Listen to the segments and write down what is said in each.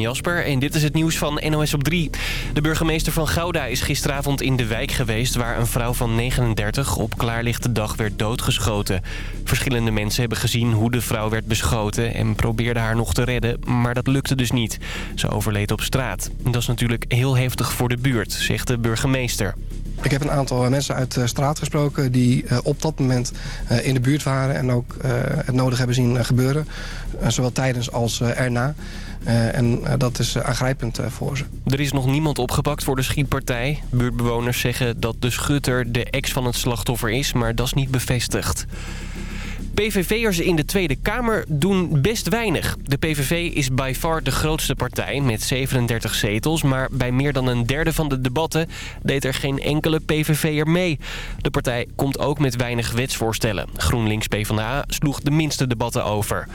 Jasper en dit is het nieuws van NOS op 3. De burgemeester van Gouda is gisteravond in de wijk geweest... waar een vrouw van 39 op klaarlichte dag werd doodgeschoten. Verschillende mensen hebben gezien hoe de vrouw werd beschoten... en probeerden haar nog te redden, maar dat lukte dus niet. Ze overleed op straat. Dat is natuurlijk heel heftig voor de buurt, zegt de burgemeester. Ik heb een aantal mensen uit de straat gesproken die eh, op dat moment eh, in de buurt waren... en ook eh, het nodig hebben zien gebeuren, zowel tijdens als erna. En dat is aangrijpend voor ze. Er is nog niemand opgepakt voor de schietpartij. Buurtbewoners zeggen dat de schutter de ex van het slachtoffer is, maar dat is niet bevestigd. PVV'ers in de Tweede Kamer doen best weinig. De PVV is by far de grootste partij met 37 zetels... maar bij meer dan een derde van de debatten deed er geen enkele PVV'er mee. De partij komt ook met weinig wetsvoorstellen. GroenLinks PvdA sloeg de minste debatten over.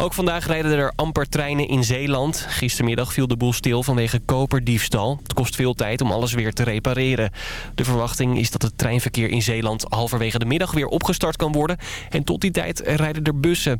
Ook vandaag rijden er amper treinen in Zeeland. Gistermiddag viel de boel stil vanwege koperdiefstal. Het kost veel tijd om alles weer te repareren. De verwachting is dat het treinverkeer in Zeeland halverwege de middag weer opgestart kan worden. En tot die tijd rijden er bussen.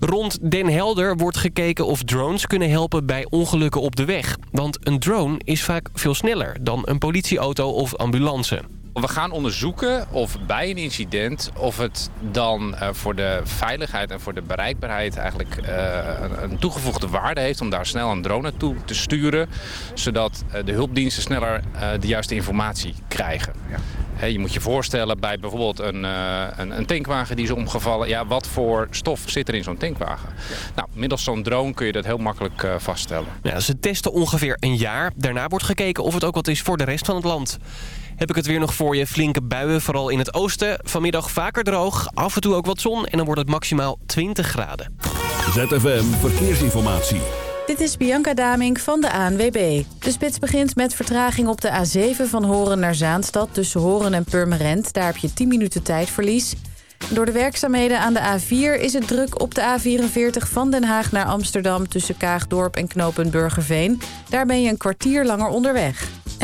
Rond Den Helder wordt gekeken of drones kunnen helpen bij ongelukken op de weg. Want een drone is vaak veel sneller dan een politieauto of ambulance. We gaan onderzoeken of bij een incident of het dan uh, voor de veiligheid en voor de bereikbaarheid eigenlijk uh, een toegevoegde waarde heeft om daar snel een drone naartoe te sturen. Zodat uh, de hulpdiensten sneller de juiste informatie krijgen. Ja. je moet je voorstellen bij bijvoorbeeld een, een, een, tankwagen die is omgevallen. Ja, wat voor stof zit er in zo'n tankwagen? Ja. Nou, middels zo'n drone kun je dat heel makkelijk vaststellen. Ja, ze testen ongeveer een jaar. Daarna wordt gekeken of het ook wat is voor de rest van het land heb ik het weer nog voor je. Flinke buien, vooral in het oosten. Vanmiddag vaker droog, af en toe ook wat zon en dan wordt het maximaal 20 graden. ZFM Verkeersinformatie. Dit is Bianca Damink van de ANWB. De spits begint met vertraging op de A7 van Horen naar Zaanstad... tussen Horen en Purmerend. Daar heb je 10 minuten tijdverlies. Door de werkzaamheden aan de A4 is het druk op de A44 van Den Haag naar Amsterdam... tussen Kaagdorp en Knopenburgerveen. Daar ben je een kwartier langer onderweg.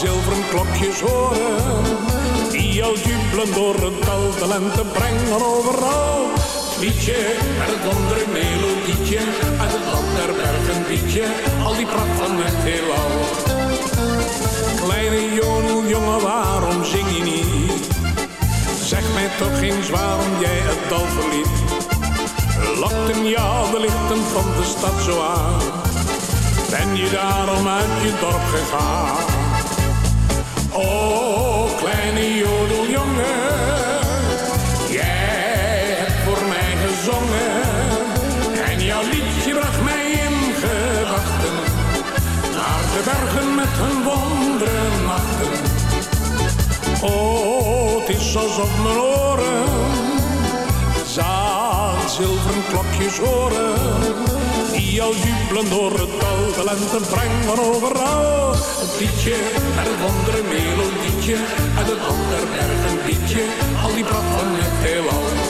Zilveren klokjes horen. Die jou jubelen door het dal de lente brengen overal. Liedje met het wondere melodietje, uit het land der bergen liedje, al die pracht van het heelal. Kleine jongen, waarom zing je niet? Zeg mij toch eens waarom jij het dal verliet. Lokten jou de lichten van de stad zo aan? Ben je daarom uit je dorp gegaan? Oh, kleine jodeljongen, jij hebt voor mij gezongen. En jouw liedje bracht mij in gedachten. Naar de bergen met hun wonderen nachten. Oh, het is alsof mijn oren zaad zilveren klokjes horen. Die jou jubelen door het dal, de lente brengen overal. Het liedje en het wondere melodietje, uit het ander liedje, al die pracht van het heelal.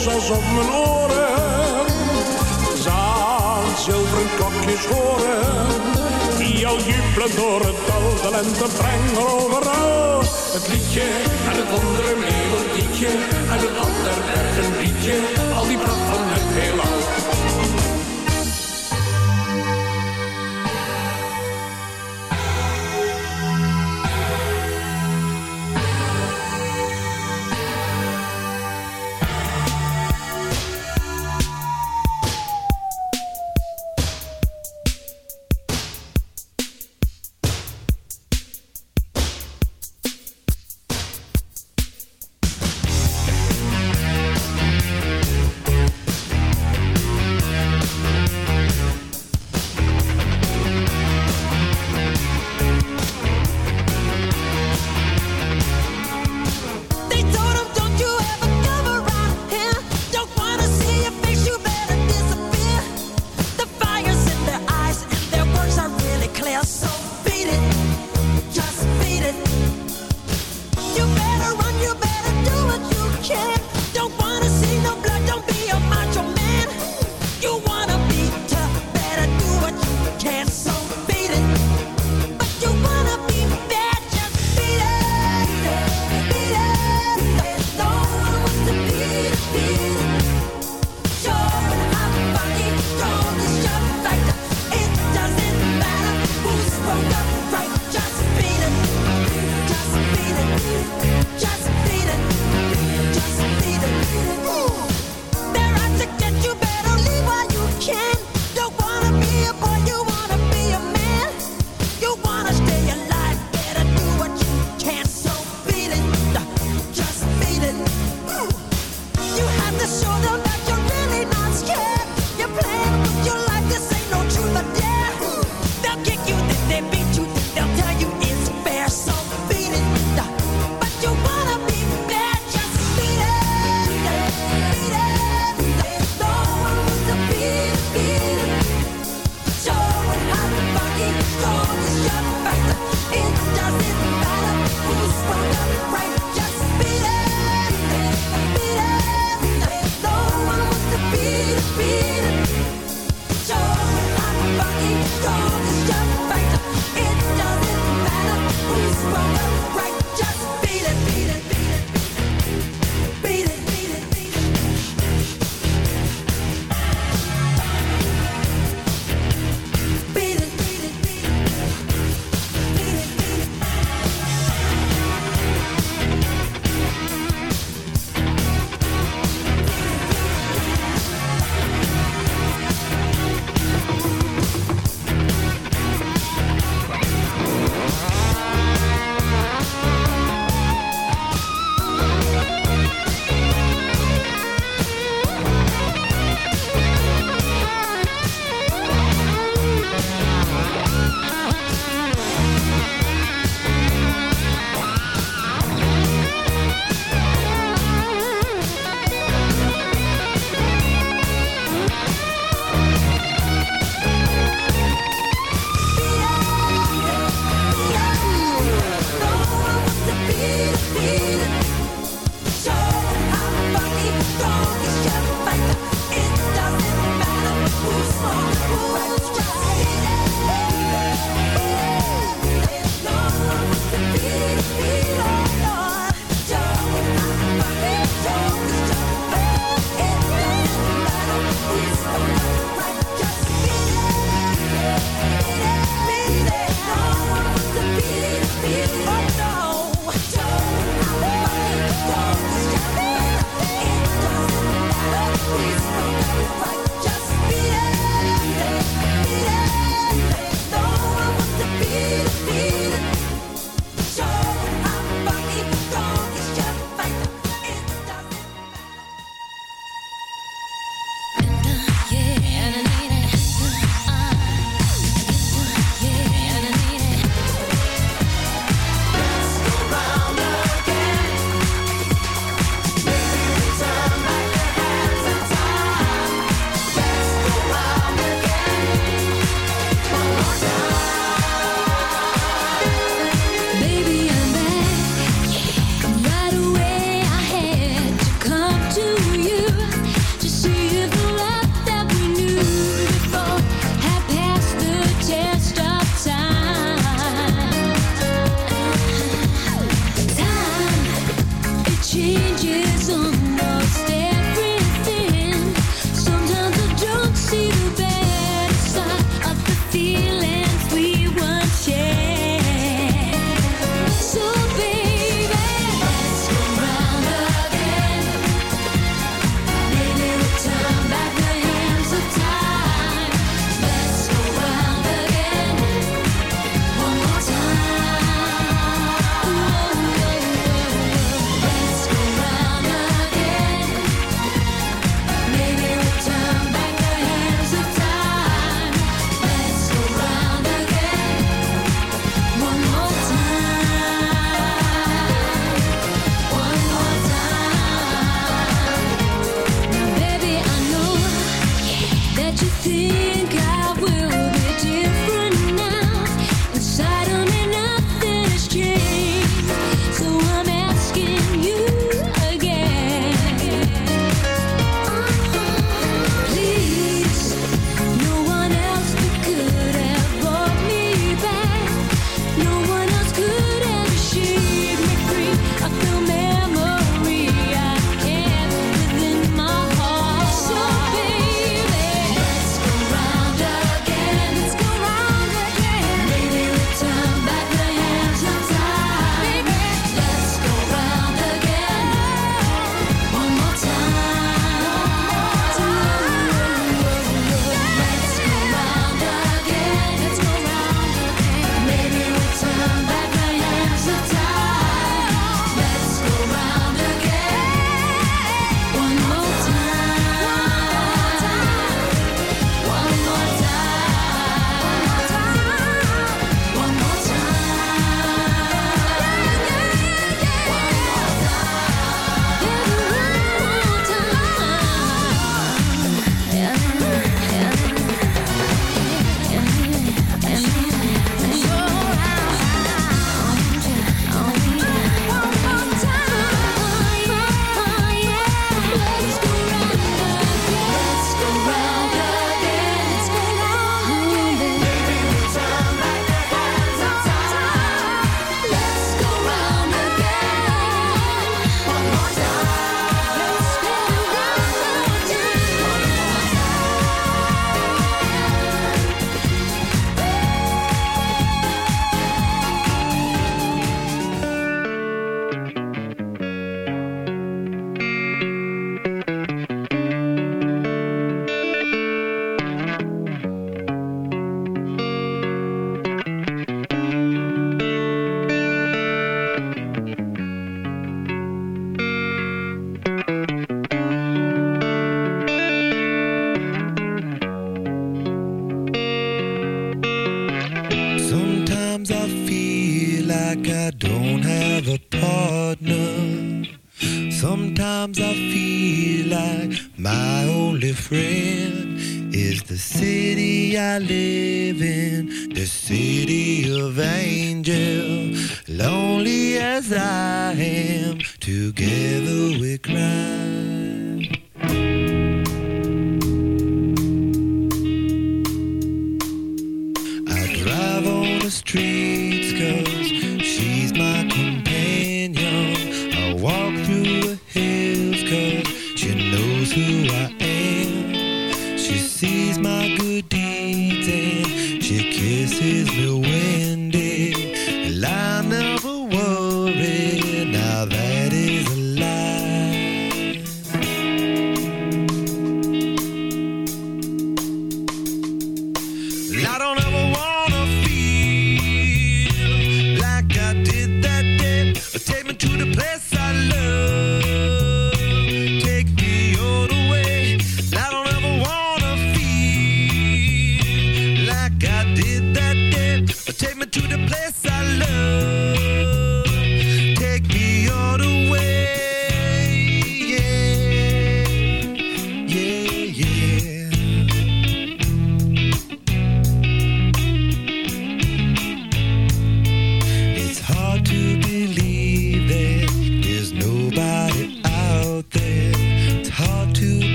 Is alsof mijn oren zaad zilveren klokjes horen. Die jou jubelen door het dal, de lente overal. Het liedje en het wondere melodietje, en het ander bergen liedje, al die pracht van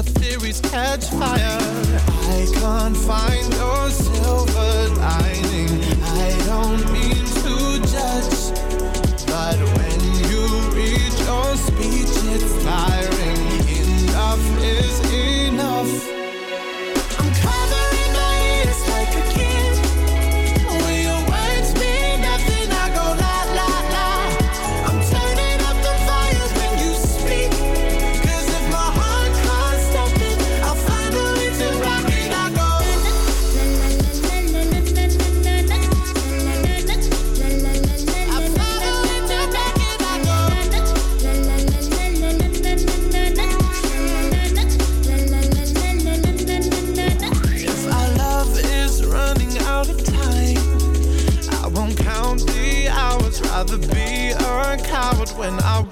your theories catch fire. I can't find your silver lining.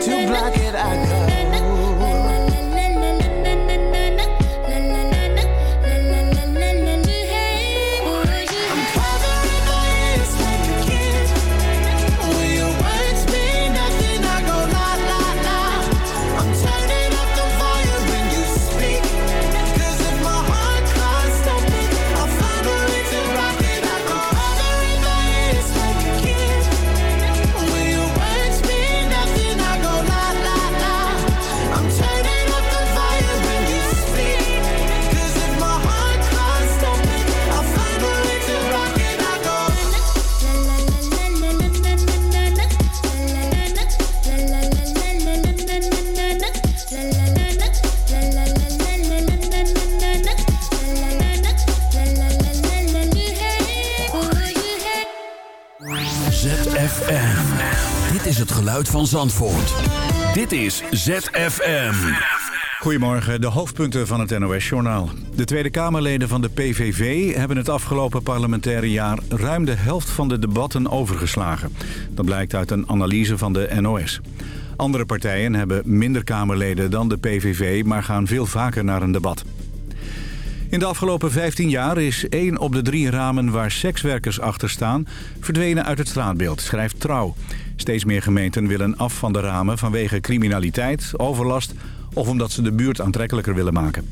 To block it. I Zandvoort. Dit is ZFM. Goedemorgen, de hoofdpunten van het NOS-journaal. De Tweede Kamerleden van de PVV hebben het afgelopen parlementaire jaar... ruim de helft van de debatten overgeslagen. Dat blijkt uit een analyse van de NOS. Andere partijen hebben minder Kamerleden dan de PVV... maar gaan veel vaker naar een debat. In de afgelopen 15 jaar is één op de drie ramen waar sekswerkers achter staan... verdwenen uit het straatbeeld, schrijft Trouw. Steeds meer gemeenten willen af van de ramen vanwege criminaliteit, overlast... of omdat ze de buurt aantrekkelijker willen maken.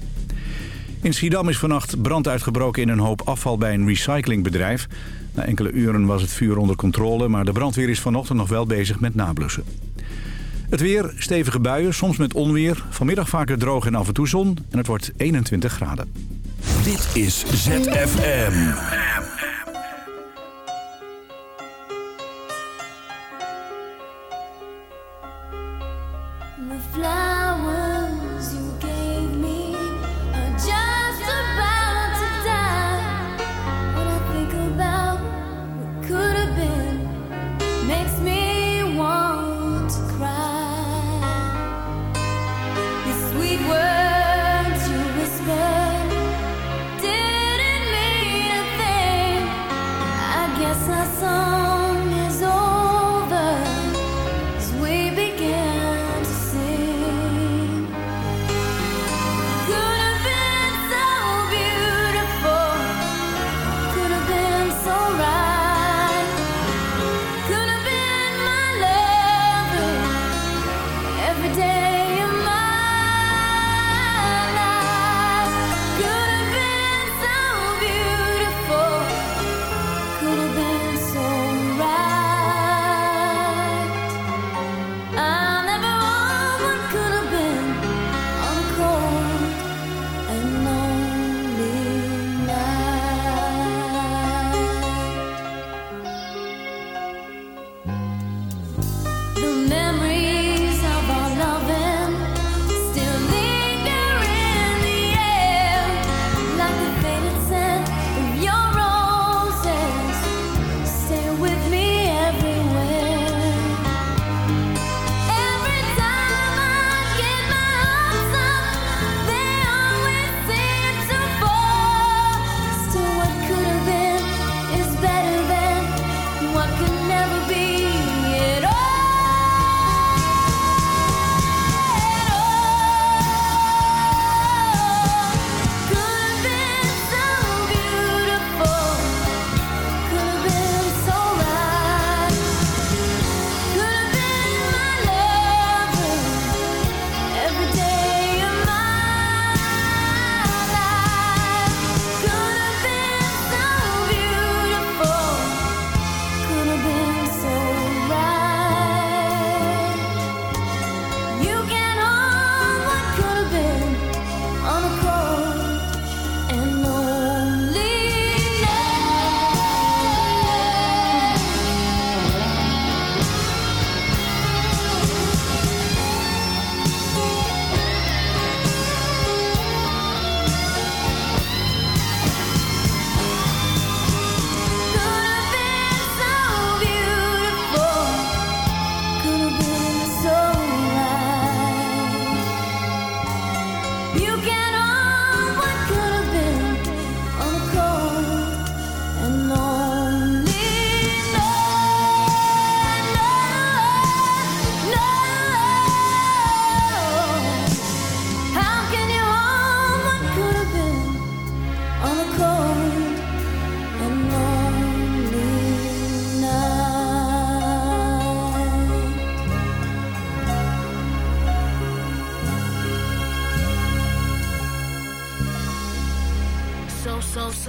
In Schiedam is vannacht brand uitgebroken in een hoop afval bij een recyclingbedrijf. Na enkele uren was het vuur onder controle... maar de brandweer is vanochtend nog wel bezig met nablussen. Het weer, stevige buien, soms met onweer. Vanmiddag vaker droog en af en toe zon. En het wordt 21 graden. Dit is ZFM.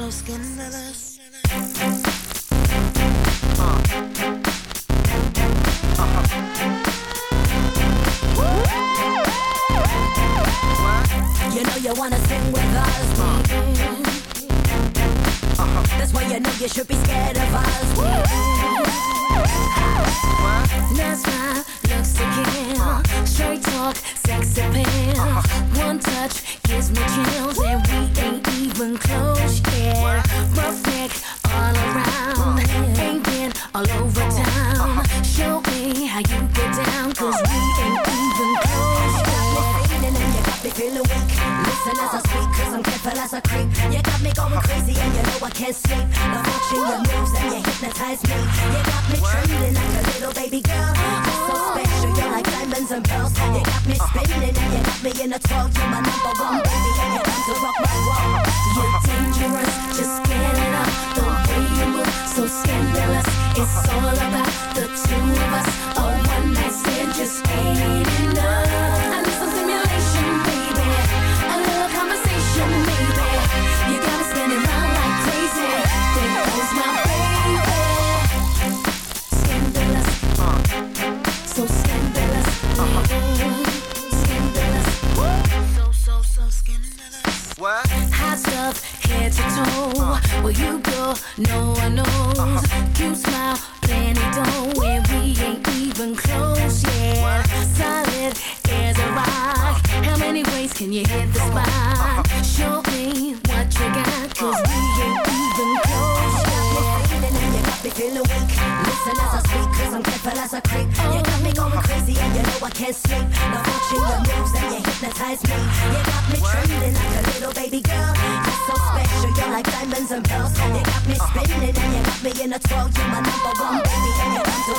You know you wanna sing with us. That's why you know you should be scared of us. That's sex again. Straight talk, sex appeal. One touch gives me chills, and we ain't even close yet. Perfect all around, ain't been all over town. Show me how you get down, 'cause we ain't even close yet. And then you got me feeling weak. Listen as I speak, 'cause I'm careful as a creep. You got me going crazy, and you know I can't sleep. Now watching your moves, and you hypnotize me. You got me trembling like a little baby girl diamonds and pearls. You got me spinning, and you got me in a twirl. You're my number one baby, and you're to rock my world. You're dangerous, just get it up. The way you move, so scandalous. It's all about the two of us. A one night stand just ain't Where you go, no one knows. Cute smile, plenty dough, and we ain't even close yet. Solid as a rock. How many ways can you hit the spot? Show me what you got, cause we ain't even close you got me feeling weak. Listen as I speak, cause I'm careful as I creep. You got me going crazy, and you know I can't sleep. Now watching your moves, and you hypnotize me. You got me trembling like a little baby girl. You're you're like diamonds and. You got me spinning, and you got me in a twirl. You're my number one baby, and you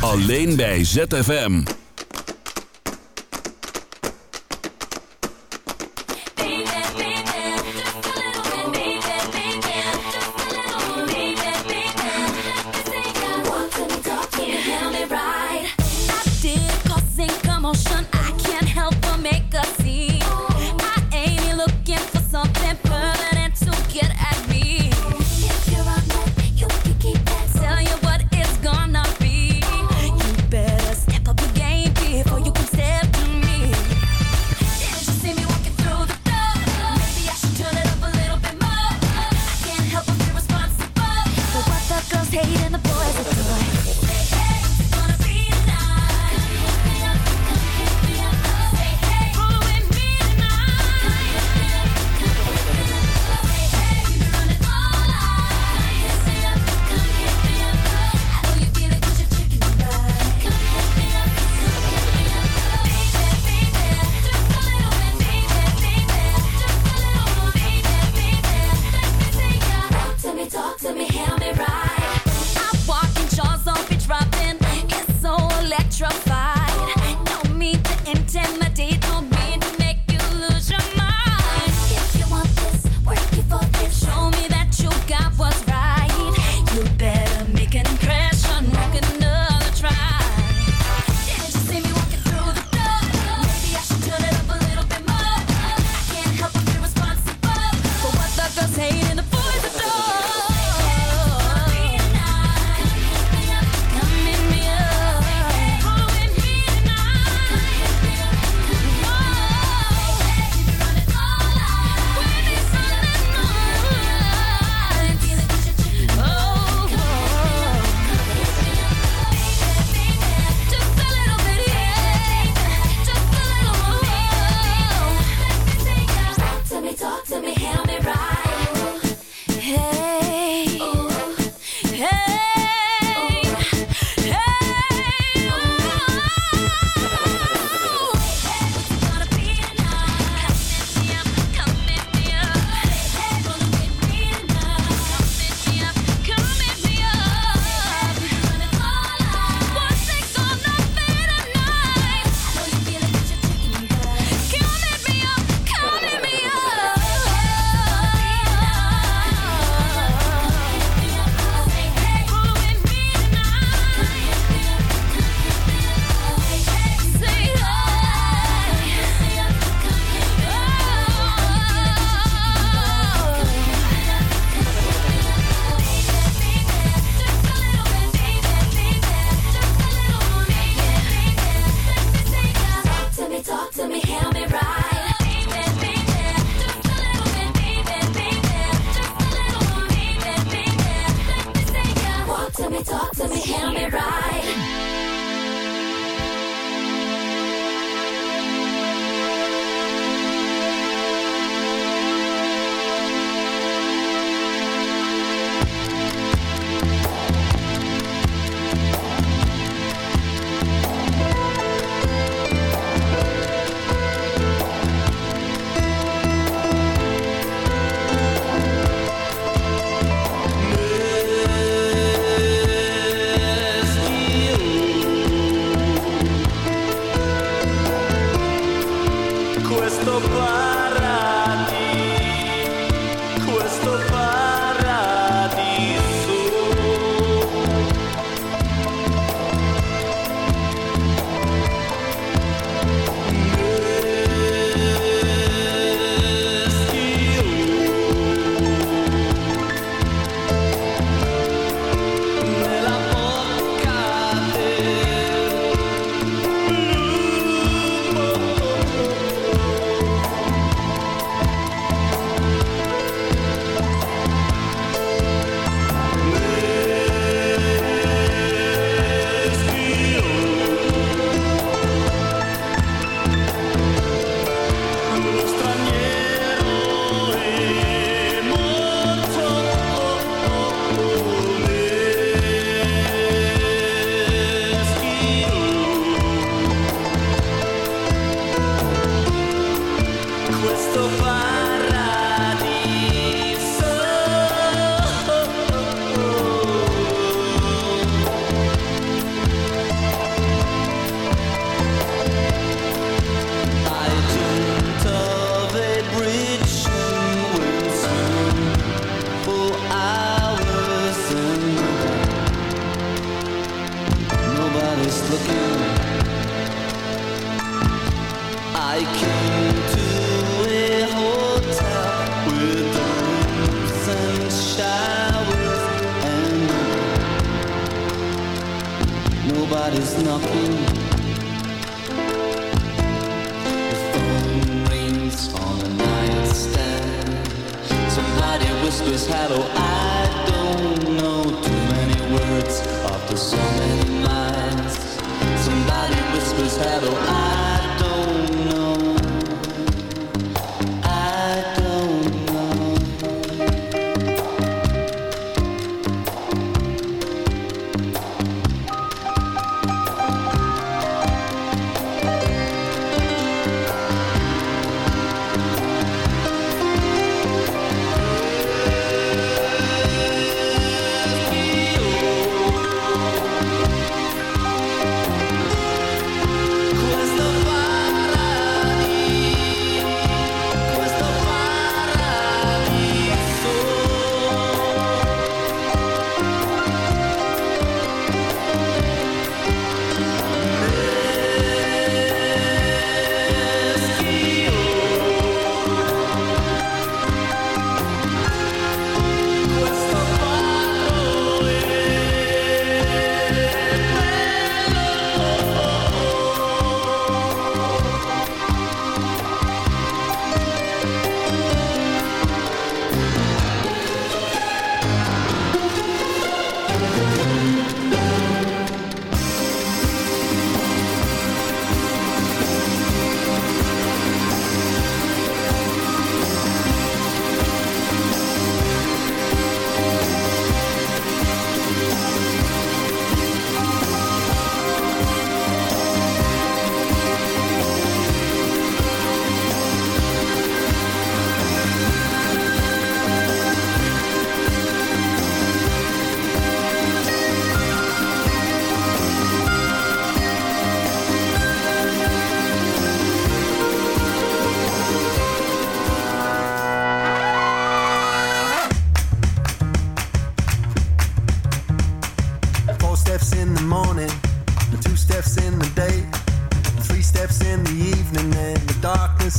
Alleen bij ZFM.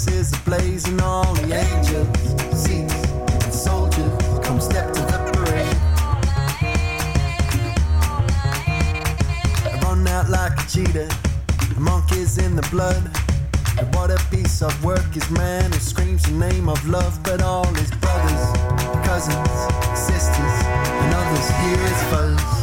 Is ablaze, and all the angels, seats, and soldiers come step to the parade. I run out like a cheetah, the monkeys in the blood. And what a piece of work is man who screams the name of love, but all his brothers, cousins, sisters, and others hear his fuzz.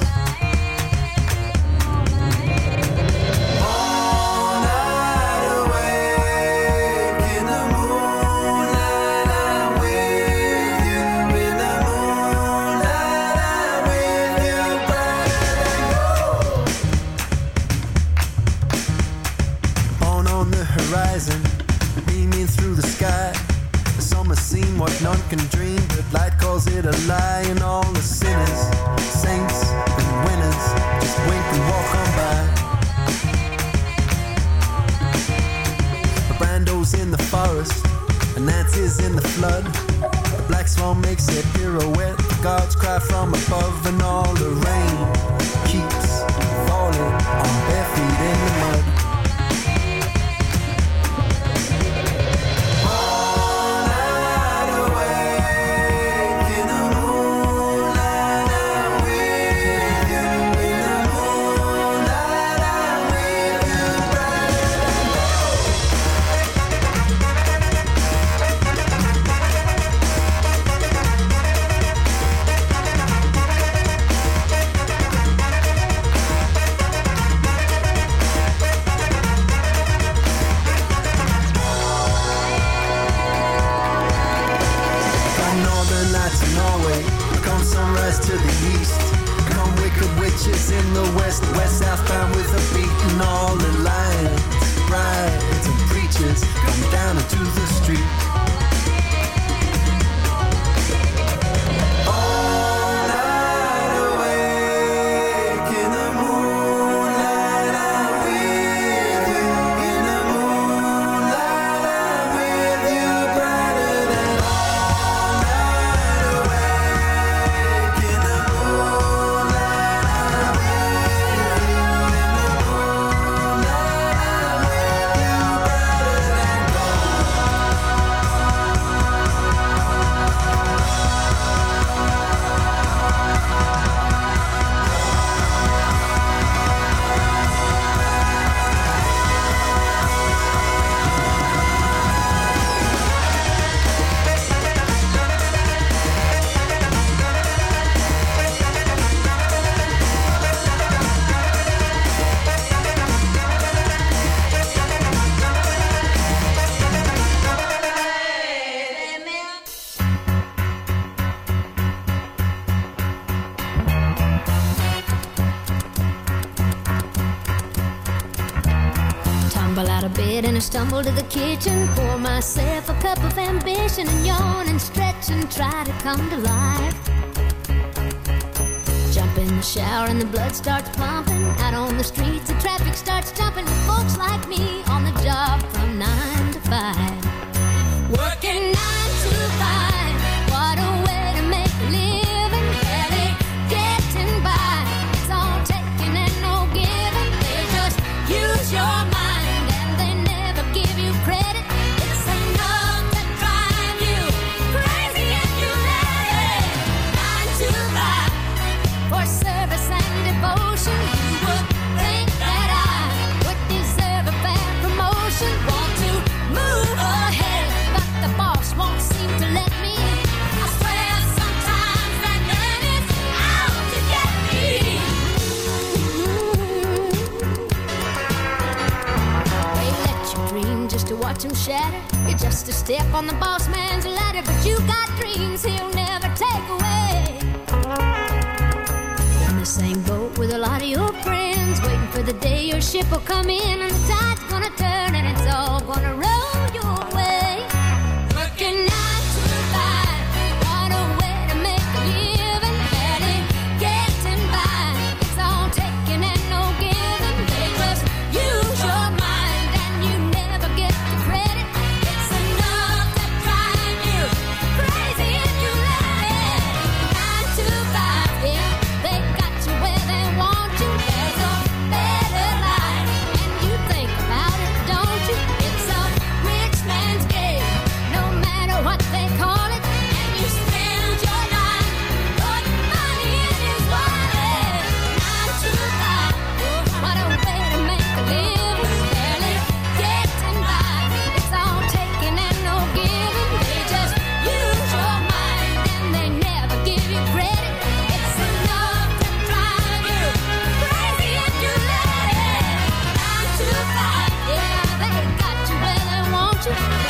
Lights in Norway, come sunrise to the east. Come wicked witches in the west, west southbound with a beat and all the lions, brides and preachers come down into the street. come to life. Jump in the shower and the blood starts pumping. Out on the streets, the traffic starts jumping. Joseph.